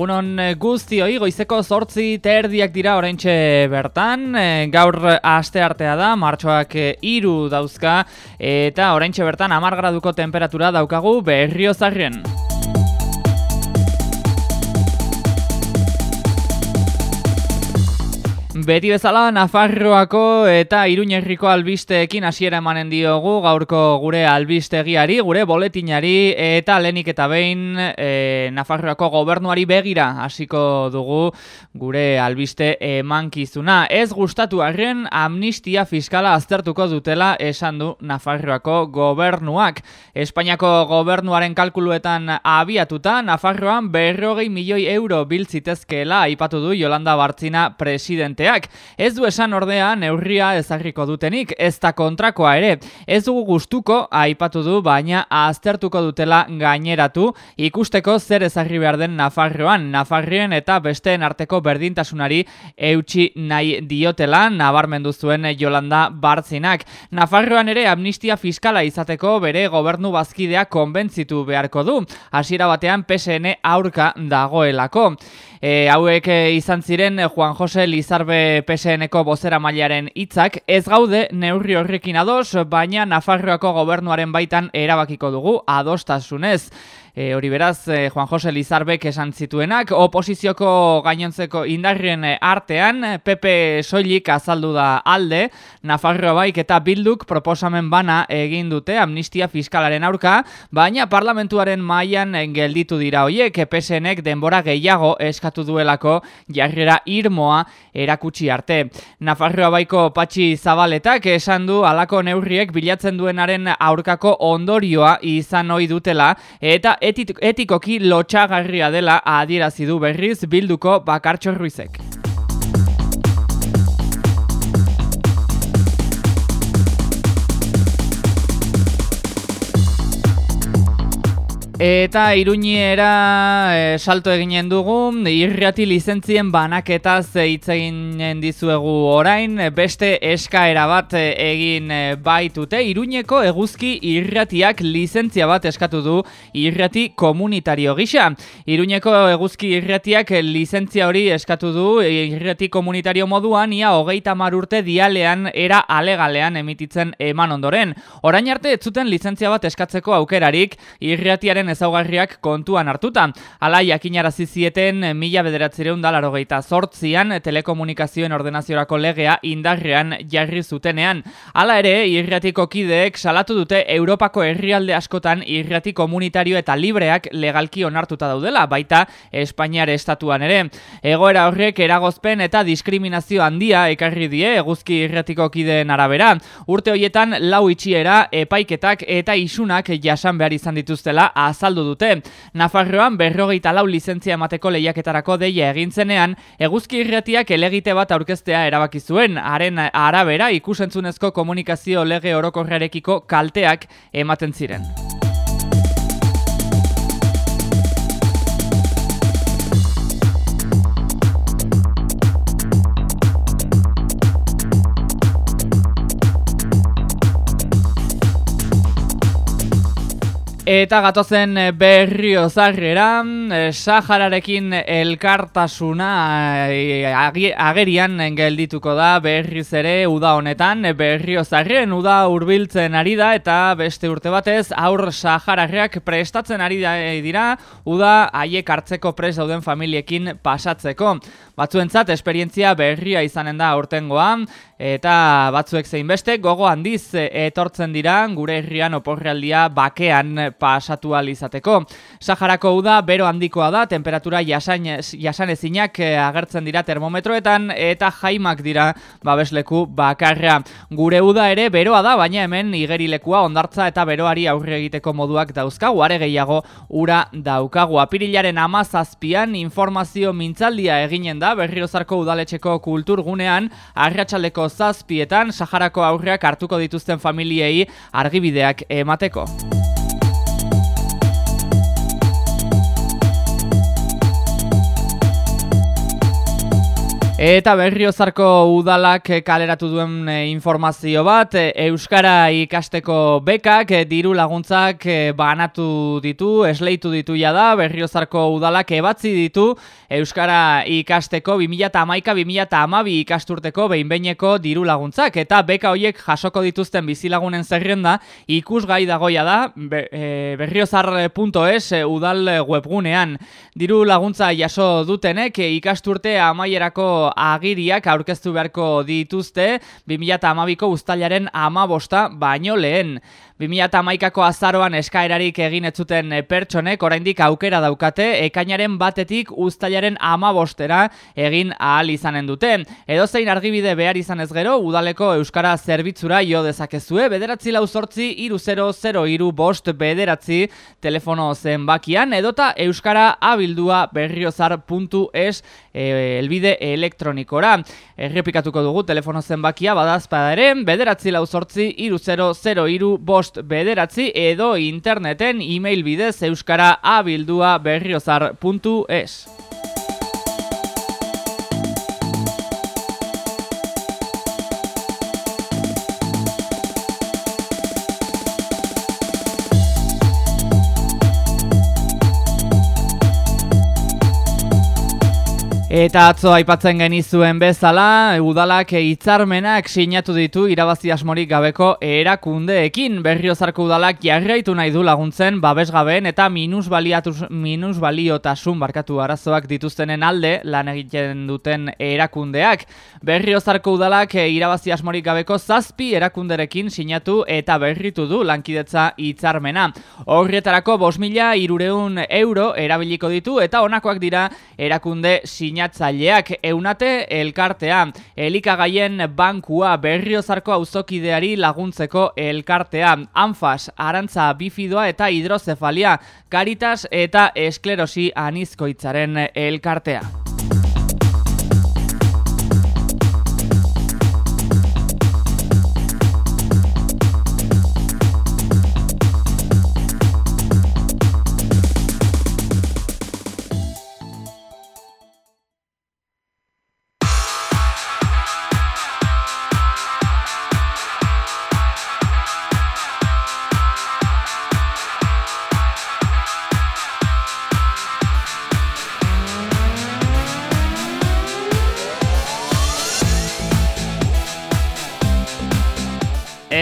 Egunon guztioi goizeko zortzi terdiak dira oraintxe bertan, e, gaur aste artea da, martxoak hiru dauzka, eta oraintxe bertan amargraduko temperatura daukagu berriozarrien. Beti bezala, Nafarroako eta Iruñerriko albisteekin hasiera emanen diogu gaurko gure albistegiari, gure boletinari eta lenik eta behin e, Nafarroako gobernuari begira hasiko dugu gure albiste emankizuna. Ez gustatu arren amnistia fiskala aztertuko dutela esan du Nafarroako gobernuak. Espainiako gobernuaren kalkuluetan abiatuta, Nafarroan berrogei milioi euro biltzitezkeela aipatu du Jolanda Bartzina presidentea. Ez du esan ordea neurria ezarriko dutenik, ez da kontrakoa ere. Ez dugu gustuko aipatu du, baina aztertuko dutela gaineratu, ikusteko zer ezarri behar den Nafarroan, Nafarrien eta besteen arteko berdintasunari eutxi nahi diotela, nabarmendu zuen Jolanda Bartzinak. Nafarroan ere amnistia fiskala izateko bere gobernu bazkidea konbentzitu beharko du, hasiera batean PSN aurka dagoelako. E, hauek e, izan ziren e, Juan Jose Lizarbe PSNeko bozera mailaren hitzak ez gaude neurri horrekin ados, baina Nafarroako gobernuaren baitan erabakiko dugu adostasunez. E, hori beraz, e, Juan Jose Lizarbek esan zituenak, oposizioko gainontzeko indarrien artean, PP soilik azaldu da alde, Nafarroa baik eta bilduk proposamen bana egin dute amnistia fiskalaren aurka, baina parlamentuaren mailan gelditu dira hoiek, PSNek denbora gehiago eskatu duelako jarrera irmoa erakutsi arte. Nafarroa baiko patxi zabaletak esan du alako neurriek bilatzen duenaren aurkako ondorioa izan ohi dutela, eta etikoki lotxagarria dela adierazi du berriz bilduko bakartxo ruizek. Eta iruñera e, salto eginen dugu, irrati lizentzien banaketaz hitz eginen dizuegu orain, beste eskaera bat egin baitute, iruñeko eguzki irratiak lizentzia bat eskatu du irrati komunitario gisa. Iruñeko eguzki irratiak lizentzia hori eskatu du irrati komunitario moduan, ia hogeita urte dialean era alegalean emititzen eman ondoren. Orain arte ez zuten lizentzia bat eskatzeko aukerarik irratiaren ezaugarriak kontuan hartuta. Hala jakinarazi zieten mila bederatzireun dalaro geita sortzian telekomunikazioen ordenaziorako legea indarrean jarri zutenean. Hala ere, irratiko kideek salatu dute Europako herrialde askotan irrati komunitario eta libreak legalki onartuta daudela, baita Espainiare estatuan ere. Egoera horrek eragozpen eta diskriminazio handia ekarri die eguzki irratiko kideen arabera. Urte hoietan lau itxiera, epaiketak eta isunak jasan behar izan dituztela az azaldu dute. Nafarroan berrogeita lau lizentzia emateko lehiaketarako deia egintzenean, eguzki irretiak elegite bat aurkeztea erabaki zuen, haren arabera ikusentzunezko komunikazio lege orokorrearekiko kalteak ematen ziren. Eta gatozen eh, berrio zarrera, eh, Sahararekin elkartasuna eh, agerian geldituko da berriz ere uda honetan, berrio zarren uda hurbiltzen ari da eta beste urte batez aur Sahararreak prestatzen ari dira uda haiek hartzeko pres dauden familiekin pasatzeko. Batzuentzat esperientzia berria izanen da aurtengoa eta batzuek zein beste gogo handiz etortzen dira gure herrian oporrealdia bakean pasatu izateko. Saharako uda bero handikoa da, temperatura jasan, ezinak eh, agertzen dira termometroetan eta jaimak dira babesleku bakarra. Gure uda ere beroa da, baina hemen igerilekua ondartza eta beroari aurre egiteko moduak dauzkagu, are gehiago ura daukagu. Apirilaren amazazpian informazio mintzaldia eginen da berriozarko udaletxeko kulturgunean, arratsaleko zazpietan Saharako aurreak hartuko dituzten familiei argibideak emateko. Eta berriozarko udalak kaleratu duen e, informazio bat, e, Euskara ikasteko bekak, e, diru laguntzak banatu ditu, esleitu ditu da, berriozarko udalak ebatzi ditu, Euskara ikasteko 2008-2008 ikasturteko behinbeineko diru laguntzak, eta beka horiek jasoko dituzten bizilagunen zerrenda ikusgai dagoia da, berriozar.es udal webgunean. Diru laguntza jaso dutenek ikasturte amaierako agiriak aurkeztu beharko dituzte 2012ko uztailaren amabosta baino lehen. 2008ko azaroan eskaerarik egin etzuten pertsonek oraindik aukera daukate ekainaren batetik uztailaren amabostera egin ahal izanen dute. Edo zein argibide behar izan ez gero, udaleko Euskara zerbitzura jo dezakezue, bederatzi lau sortzi, iru 0 iru bost bederatzi telefono zenbakian, edota Euskara abildua berriozar.es e, elbide elektronikora. Errepikatuko dugu telefono zenbakia badazpada ere, bederatzi lau sortzi, iru 0 iru bost bederatzi edo interneten e-mail bidez euskara abildua berriozar.es. Eta atzo aipatzen genizuen bezala, udalak hitzarmenak sinatu ditu irabazi asmorik gabeko erakundeekin. Berriozarko udalak jarraitu nahi du laguntzen babesgabeen eta minus, minus baliotasun barkatu arazoak dituztenen alde lan egiten duten erakundeak. Berriozarko udalak irabazi asmorik gabeko zazpi erakunderekin sinatu eta berritu du lankidetza hitzarmena. Horretarako bos mila irureun euro erabiliko ditu eta honakoak dira erakunde sinatu sinatzaileak eunate elkartea, elikagaien bankua berriozarko auzokideari laguntzeko elkartea, anfas, arantza bifidoa eta hidrozefalia, karitas eta esklerosi anizkoitzaren elkartea.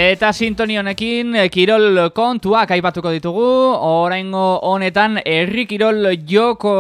Eta sintoni honekin eh, kirol kontuak aipatuko ditugu, oraingo honetan herri kirol joko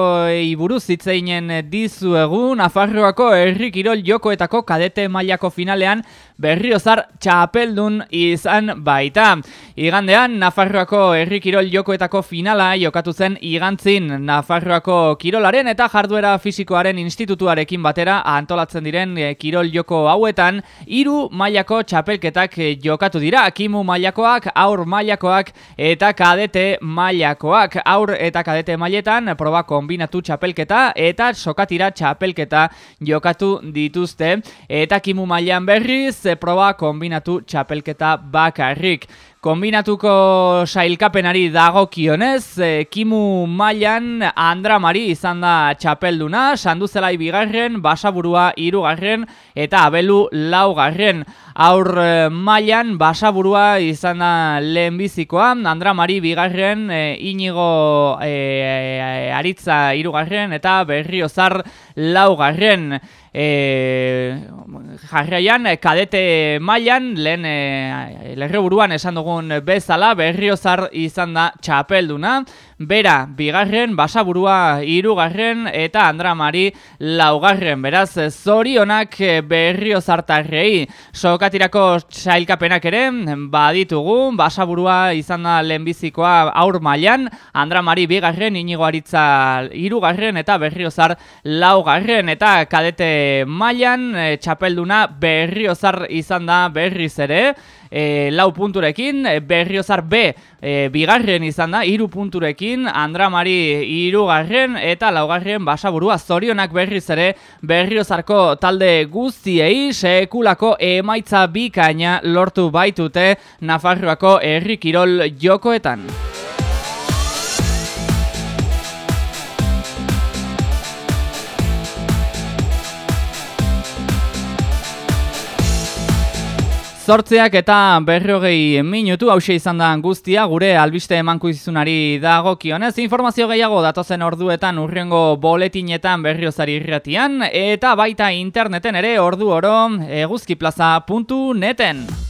buruz hitzeinen dizuegu, Nafarroako herri kirol jokoetako kadete mailako finalean berriozar txapeldun izan baita. Igandean, Nafarroako herri kirol jokoetako finala jokatu zen igantzin. Nafarroako kirolaren eta jarduera fisikoaren institutuarekin batera antolatzen diren eh, kirol joko hauetan, hiru mailako txapelketak jokatu dira, kimu mailakoak, aur mailakoak eta kadete mailakoak. Aur eta kadete mailetan proba kombinatu txapelketa eta sokatira txapelketa jokatu dituzte. Eta kimu mailan berriz proba kombinatu txapelketa bakarrik. Kombinatuko sailkapenari dago kionez, e, Kimu Mailan Andra Mari izan da txapelduna, Sanduzelai bigarren, Basaburua irugarren eta Abelu laugarren. Aur e, Mailan Basaburua izan da lehenbizikoa, Andra Mari bigarren, e, Inigo e, Aritza irugarren eta Berriozar laugarren. E, jarraian, kadete mailan lehen e, lerreburuan esan dugun bezala, berriozar izan da txapelduna, bera bigarren, basaburua irugarren eta andramari laugarren. Beraz, zorionak berriozartarrei sokatirako sailkapenak ere, baditugu, basaburua izan da lehenbizikoa aur mailan, andramari bigarren, inigo aritza irugarren eta berriozar laugarren. Eta kadete mailan e, txapelduna berriozar izan da berriz ere, e, lau punturekin, berriozar B e, bigarren izan da, iru punturekin, Andramari irugarren eta laugarren basaburua zorionak berriz ere berriozarko talde guztiei sekulako emaitza bikaina lortu baitute Nafarroako herri kirol jokoetan. Zortzeak eta berrogei minutu hause izan da guztia gure albiste emankuizunari dago kionez. Informazio gehiago datozen orduetan urrengo boletinetan berriozari irratian eta baita interneten ere ordu oro eguzkiplaza.neten.